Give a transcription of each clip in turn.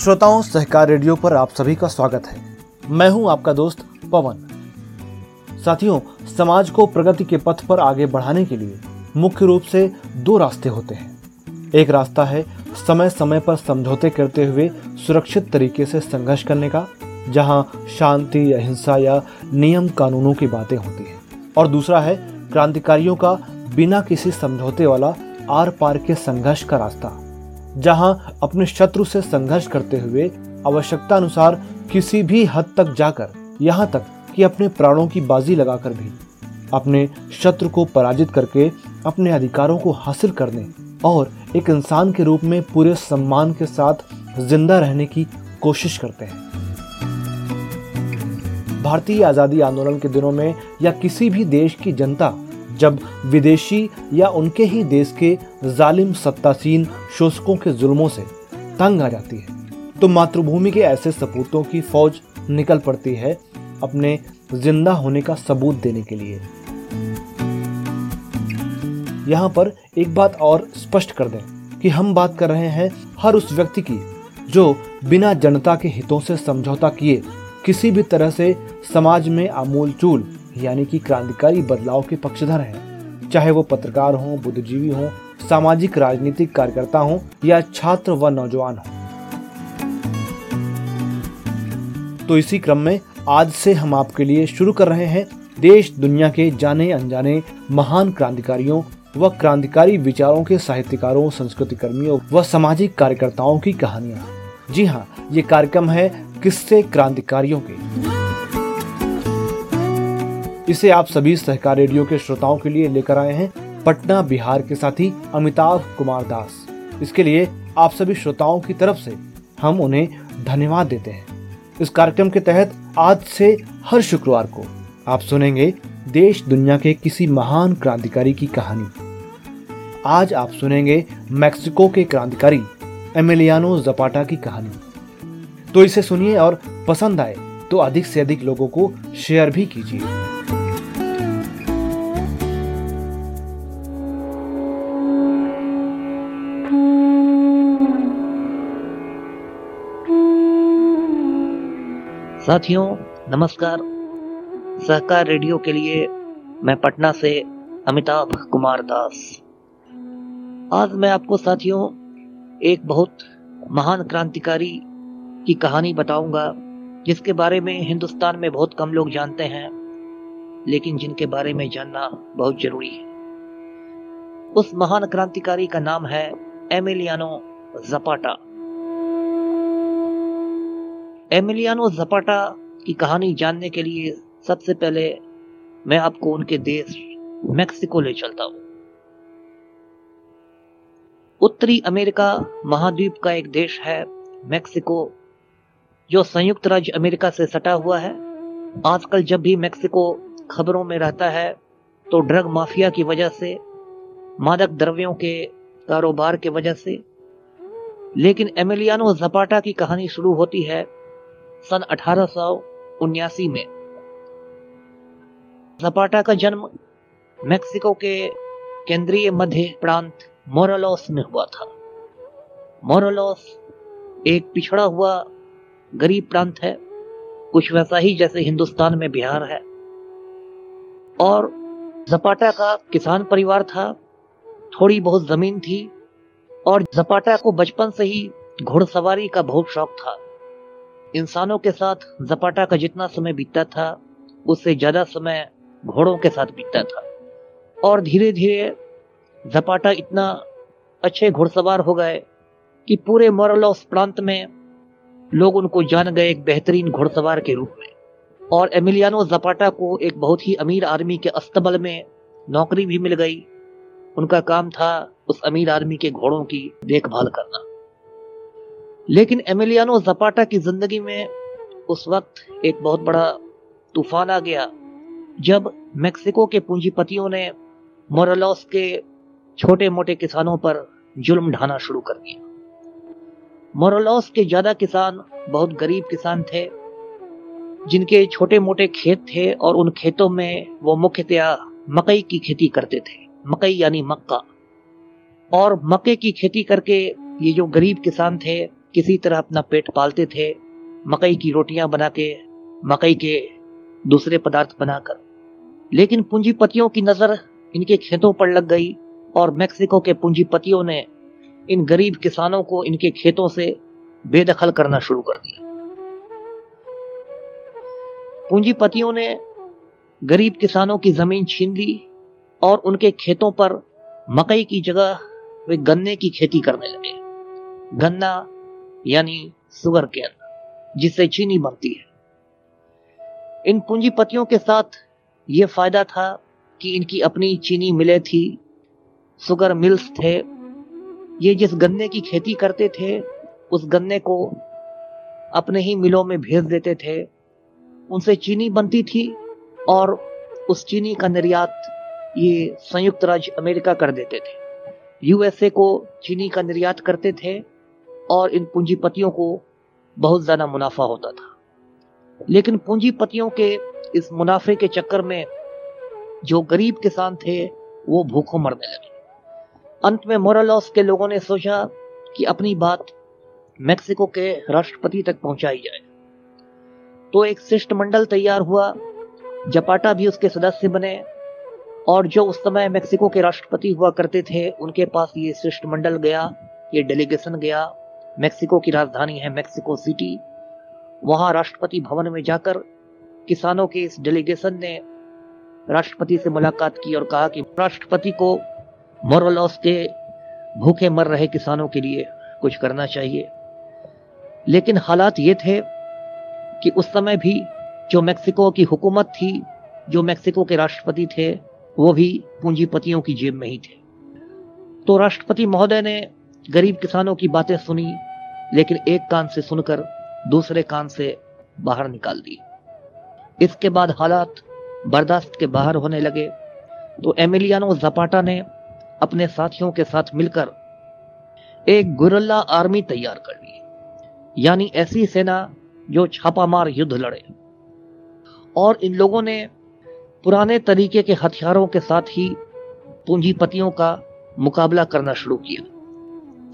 श्रोताओं, सहकार रेडियो पर आप सभी का स्वागत है। मैं हूँ आपका दोस्त पवन। साथियों, समाज को प्रगति के पथ पर आगे बढ़ाने के लिए मुख्य रूप से दो रास्ते होते हैं। एक रास्ता है समय समय पर समझौते करते हुए सुरक्षित तरीके से संघर्ष करने का, जहाँ शांति, अहिंसा या नियम कानूनों की बातें होती हैं। और दूसरा है क्रांतिकारियों का बिना किसी समझौते वाला आर पार के संघर्ष का रास्ता। जहाँ अपने शत्रु से संघर्ष करते हुए आवश्यकता अनुसार किसी भी हद तक जाकर, यहाँ तक कि अपने प्राणों की बाजी लगाकर भी, अपने शत्रु को पराजित करके अपने अधिकारों को हासिल करने और एक इंसान के रूप में पूरे सम्मान के साथ ज़िंदा रहने की कोशिश करते हैं। भारतीय आज़ादी आंदोलन के दिनों में या किसी भी देश की जनता जब विदेशी या उनके ही देश के जालिम सत्तासीन शोषकों के जुल्मों से तंग आ जाती है तो मातृभूमि के ऐसे सपूतों की फौज निकल पड़ती है अपने ज़िंदा होने का सबूत देने के लिए। यहाँ पर एक बात और स्पष्ट कर दें कि हम बात कर रहे हैं हर उस व्यक्ति की जो बिना जनता के हितों से समझौता किए किसी भी तरह से समाज में आमूल चूल यानी कि क्रांतिकारी बदलाव के पक्षधर हैं। चाहे वो पत्रकार हों, बुद्धिजीवी हों, सामाजिक, राजनीतिक कार्यकर्ता हों या छात्र व नौजवान हों। तो इसी क्रम में आज से हम आपके लिए शुरू कर रहे हैं देश, दुनिया के जाने अनजाने महान क्रांतिकारियों व क्रांतिकारी विचारों के साहित्यकारों संस्कृति कर्मियों व सामाजिक कार्यकर्ताओं की कहानियाँ। जी हाँ ये कार्यक्रम है किस्से क्रांतिकारियों के। इसे आप सभी सहकार रेडियो के श्रोताओं के लिए लेकर आए हैं पटना बिहार के साथी अमिताभ कुमार दास। इसके लिए आप सभी श्रोताओं की तरफ़ से हम उन्हें धन्यवाद देते हैं। इस कार्यक्रम के तहत आज से हर शुक्रवार को आप सुनेंगे देश दुनिया के किसी महान क्रांतिकारी की कहानी। आज आप सुनेंगे मैक्सिको के क्रांतिकारी एमिलियानो जपाटा की कहानी। तो इसे सुनिए और पसंद आए तो अधिक से अधिक लोगों को शेयर भी कीजिए। साथियों, नमस्कार। सहकार रेडियो के लिए मैं पटना से अमिताभ कुमार दास। आज मैं आपको साथियों, एक बहुत महान क्रांतिकारी की कहानी बताऊँगा, जिसके बारे में हिंदुस्तान में बहुत कम लोग जानते हैं, लेकिन जिनके बारे में जानना बहुत ज़रूरी है। उस महान क्रांतिकारी का नाम है एमिलियानो जपाटा। एमिलियानो जपाटा की कहानी जानने के लिए सबसे पहले मैं आपको उनके देश मेक्सिको ले चलता हूँ। उत्तरी अमेरिका महाद्वीप का एक देश है मेक्सिको, जो संयुक्त राज्य अमेरिका से सटा हुआ है। आजकल जब भी मेक्सिको खबरों में रहता है तो ड्रग माफिया की वजह से, मादक द्रव्यों के कारोबार के वजह से। लेकिन एमिलियानो जपाटा की कहानी शुरू होती है सन अठारह में जपाटा का जन्म मेक्सिको के केंद्रीय मध्य प्रांत मोरलोस में हुआ था। मोरलोस एक पिछड़ा हुआ गरीब प्रांत है। कुछ वैसा ही जैसे हिंदुस्तान में बिहार है। और जपाटा का किसान परिवार था। थोड़ी बहुत ज़मीन थी और जपाटा को बचपन से ही घोड़सवारी का बहुत शौक था। इंसानों के साथ जपाटा का जितना समय बीतता था, उससे ज़्यादा समय घोड़ों के साथ बीतता था। और धीरे धीरे जपाटा इतना अच्छे घुड़सवार हो गए कि पूरे मोरलोस प्रांत में लोग उनको जान गए एक बेहतरीन घुड़सवार के रूप में। और एमिलियानो जपाटा को एक बहुत ही अमीर आर्मी के अस्तबल में नौकरी भी मिल गई। उनका काम था उस अमीर आर्मी के घोड़ों की देखभाल करना। लेकिन एमिलियानो जपाटा की ज़िंदगी में उस वक्त एक बहुत बड़ा तूफ़ान आ गया, जब मेक्सिको के पूंजीपतियों ने मोरलोस के छोटे मोटे किसानों पर जुल्म ढाना शुरू कर दिया। मोरलोस के ज़्यादा किसान बहुत गरीब किसान थे, जिनके छोटे मोटे खेत थे और उन खेतों में वो मुख्यतया मकई की खेती करते थे। मकई यानी मक्का। और मक्के की खेती करके ये जो गरीब किसान थे किसी तरह अपना पेट पालते थे, मकई की रोटियाँ बना के मकई के दूसरे पदार्थ बनाकर। लेकिन पूंजीपतियों की नज़र इनके खेतों पर लग गई और मैक्सिको के पूंजीपतियों ने इन गरीब किसानों को इनके खेतों से बेदखल करना शुरू कर दिया। पूंजीपतियों ने गरीब किसानों की ज़मीन छीन ली और उनके खेतों पर मकई की जगह वे गन्ने की खेती करने लगे। गन्ना यानी सुगर केन जिससे चीनी बनती है। इन पूंजीपतियों के साथ यह फ़ायदा था कि इनकी अपनी चीनी मिले थी सुगर मिल्स थे। ये जिस गन्ने की खेती करते थे, उस गन्ने को अपने ही मिलों में भेज देते थे। उनसे चीनी बनती थी और उस चीनी का निर्यात ये संयुक्त राज्य अमेरिका कर देते थे। यूएसए को चीनी का निर्यात करते थे और इन पूंजीपतियों को बहुत ज़्यादा मुनाफा होता था। लेकिन पूंजीपतियों के इस मुनाफे के चक्कर में जो गरीब किसान थे, वो भूखों मरने लगे। अंत में मोरलॉस के लोगों ने सोचा कि अपनी बात मैक्सिको के राष्ट्रपति तक पहुंचाई जाए। तो एक शिष्टमंडल तैयार हुआ, जपाटा भी उसके सदस्य बने, और जो उस समय मैक्सिको के राष्ट्रपति हुआ करते थे, उनके पास ये शिष्टमंडल गया, ये डेलीगेशन गया मैक्सिको की राजधानी है मैक्सिको सिटी। वहाँ राष्ट्रपति भवन में जाकर किसानों के इस डेलीगेशन ने राष्ट्रपति से मुलाकात की और कहा कि राष्ट्रपति को मोरलॉस के भूखे मर रहे किसानों के लिए कुछ करना चाहिए। लेकिन हालात ये थे कि उस समय भी जो मैक्सिको की हुकूमत थी, जो मैक्सिको के राष्ट्रपति थे, वो भी पूंजीपतियों की जेब में ही थे। तो राष्ट्रपति महोदय ने गरीब किसानों की बातें सुनी लेकिन एक कान से सुनकर दूसरे कान से बाहर निकाल दी इसके बाद हालात बर्दाश्त के बाहर होने लगे। तो एमिलियानो जपाटा ने अपने साथियों के साथ मिलकर एक गुरल्ला आर्मी तैयार कर ली। यानी ऐसी सेना जो छापामार युद्ध लड़े। और इन लोगों ने पुराने तरीके के हथियारों के साथ ही पूंजीपतियों का मुकाबला करना शुरू किया।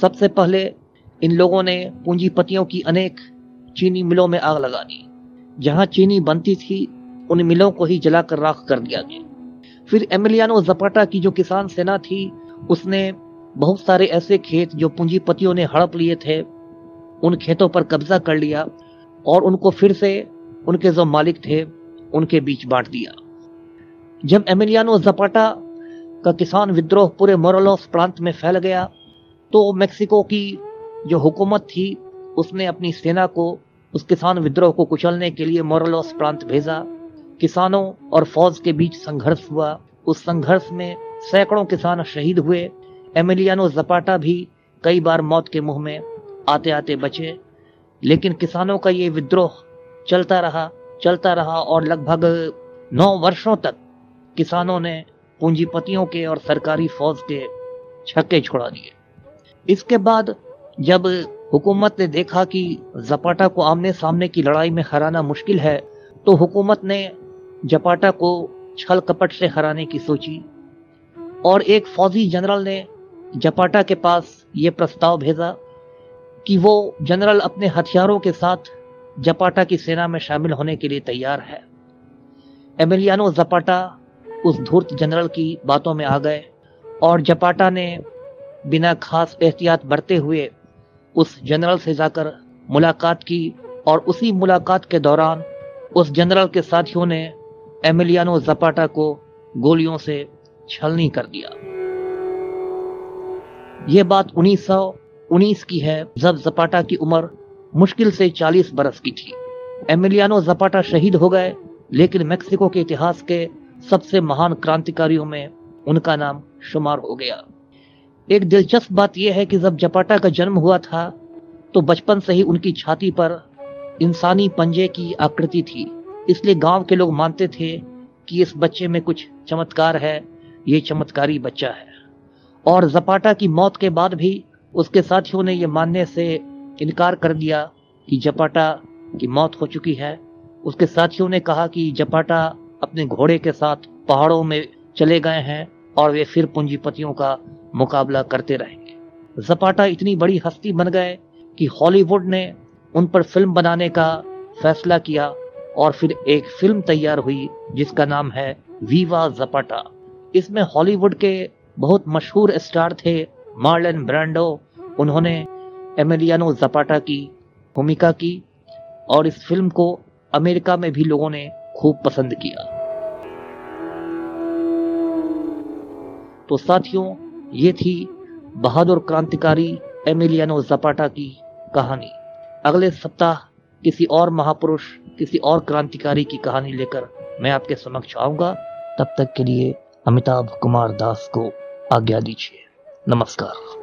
सबसे पहले इन लोगों ने पूंजीपतियों की अनेक चीनी मिलों में आग लगा दी। जहाँ चीनी बनती थी, उन मिलों को ही जलाकर राख कर दिया गया। फिर एमिलियानो जपाटा की जो किसान सेना थी, उसने बहुत सारे ऐसे खेत जो पूंजीपतियों ने हड़प लिए थे, उन खेतों पर कब्जा कर लिया और उनको फिर से उनके जो मालिक थे, उनके बीच बांट दिया। जब एमिलियानो जपाटा का किसान विद्रोह पूरे मोरलोस प्रांत में फैल गया तो मेक्सिको की जो हुकूमत थी, उसने अपनी सेना को, उस किसान विद्रोह को कुचलने के लिए मोरलोस प्रांत भेजा। किसानों और फौज के बीच संघर्ष हुआ। उस संघर्ष में सैकड़ों किसान शहीद हुए। एमिलियानो जपाटा भी कई बार मौत के मुँह में आते आते बचे। लेकिन किसानों का ये विद्रोह चलता रहा चलता रहा और लगभग नौ वर्षों तक किसानों ने पूंजीपतियों के और सरकारी फौज के छक्के छोड़ा दिए। इसके बाद जब हुकूमत ने देखा कि जपाटा को आमने सामने की लड़ाई में हराना मुश्किल है तो हुकूमत ने जपाटा को छल कपट से हराने की सोची। और एक फौजी जनरल ने जपाटा के पास ये प्रस्ताव भेजा कि वो जनरल अपने हथियारों के साथ जपाटा की सेना में शामिल होने के लिए तैयार है। एमिलियानो जपाटा उस धूर्त जनरल की बातों में आ गए और जपाटा ने बिना खास एहतियात बरते हुए उस जनरल से जाकर मुलाकात की और उसी मुलाकात के दौरान उस जनरल के साथियों ने एमिलियानो जपाटा को गोलियों से छलनी कर दिया। यह बात 1919 की है, जब जपाटा की उम्र मुश्किल से 40 बरस की थी। एमिलियानो जपाटा शहीद हो गए, लेकिन मेक्सिको के इतिहास के सबसे महान क्रांतिकारियों में उनका नाम शुमार हो गया। एक दिलचस्प बात यह है कि जब जपाटा का जन्म हुआ था तो बचपन से ही उनकी छाती पर इंसानी पंजे की आकृति थी। इसलिए गाँव के लोग मानते थे कि इस बच्चे में कुछ चमत्कार है, ये चमत्कारी बच्चा है। और जपाटा की मौत के बाद भी उसके साथियों ने यह मानने से इनकार कर दिया कि जपाटा की मौत हो चुकी है। उसके साथियों ने कहा कि जपाटा अपने घोड़े के साथ पहाड़ों में चले गए हैं और वे फिर पूंजीपतियों का मुकाबला करते रहेंगे। जपाटा इतनी बड़ी हस्ती बन गए कि हॉलीवुड ने उन पर फ़िल्म बनाने का फैसला किया और फिर एक फ़िल्म तैयार हुई जिसका नाम है वीवा जपाटा। इसमें हॉलीवुड के बहुत मशहूर स्टार थे मार्लन ब्रांडो। उन्होंने एमिलियानो जपाटा की भूमिका की और इस फ़िल्म को अमेरिका में भी लोगों ने खूब पसंद किया। तो साथियों ये थी बहादुर क्रांतिकारी एमिलियानो जपाटा की कहानी। अगले सप्ताह किसी और महापुरुष, किसी और क्रांतिकारी की कहानी लेकर मैं आपके समक्ष आऊँगा। तब तक के लिए अमिताभ कुमार दास को आज्ञा दीजिए। नमस्कार।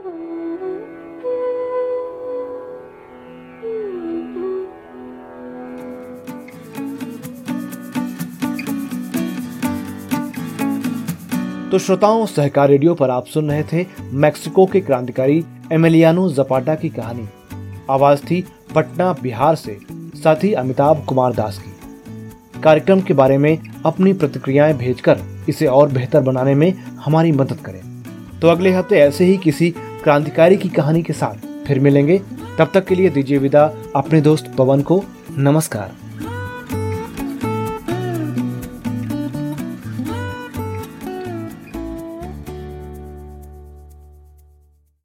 तो श्रोताओं, सहकार रेडियो पर आप सुन रहे थे मैक्सिको के क्रांतिकारी एमिलियानो जपाटा की कहानी। आवाज़ थी पटना, बिहार से, साथ अमिताभ कुमार दास की। कार्यक्रम के बारे में अपनी प्रतिक्रियाएँ भेजकर इसे और बेहतर बनाने में हमारी मदद करें। तो अगले हफ़्ते ऐसे ही किसी क्रांतिकारी की कहानी के साथ फिर मिलेंगे। तब तक के लिए दीजिए विदा, अपने दोस्त पवन को नमस्कार।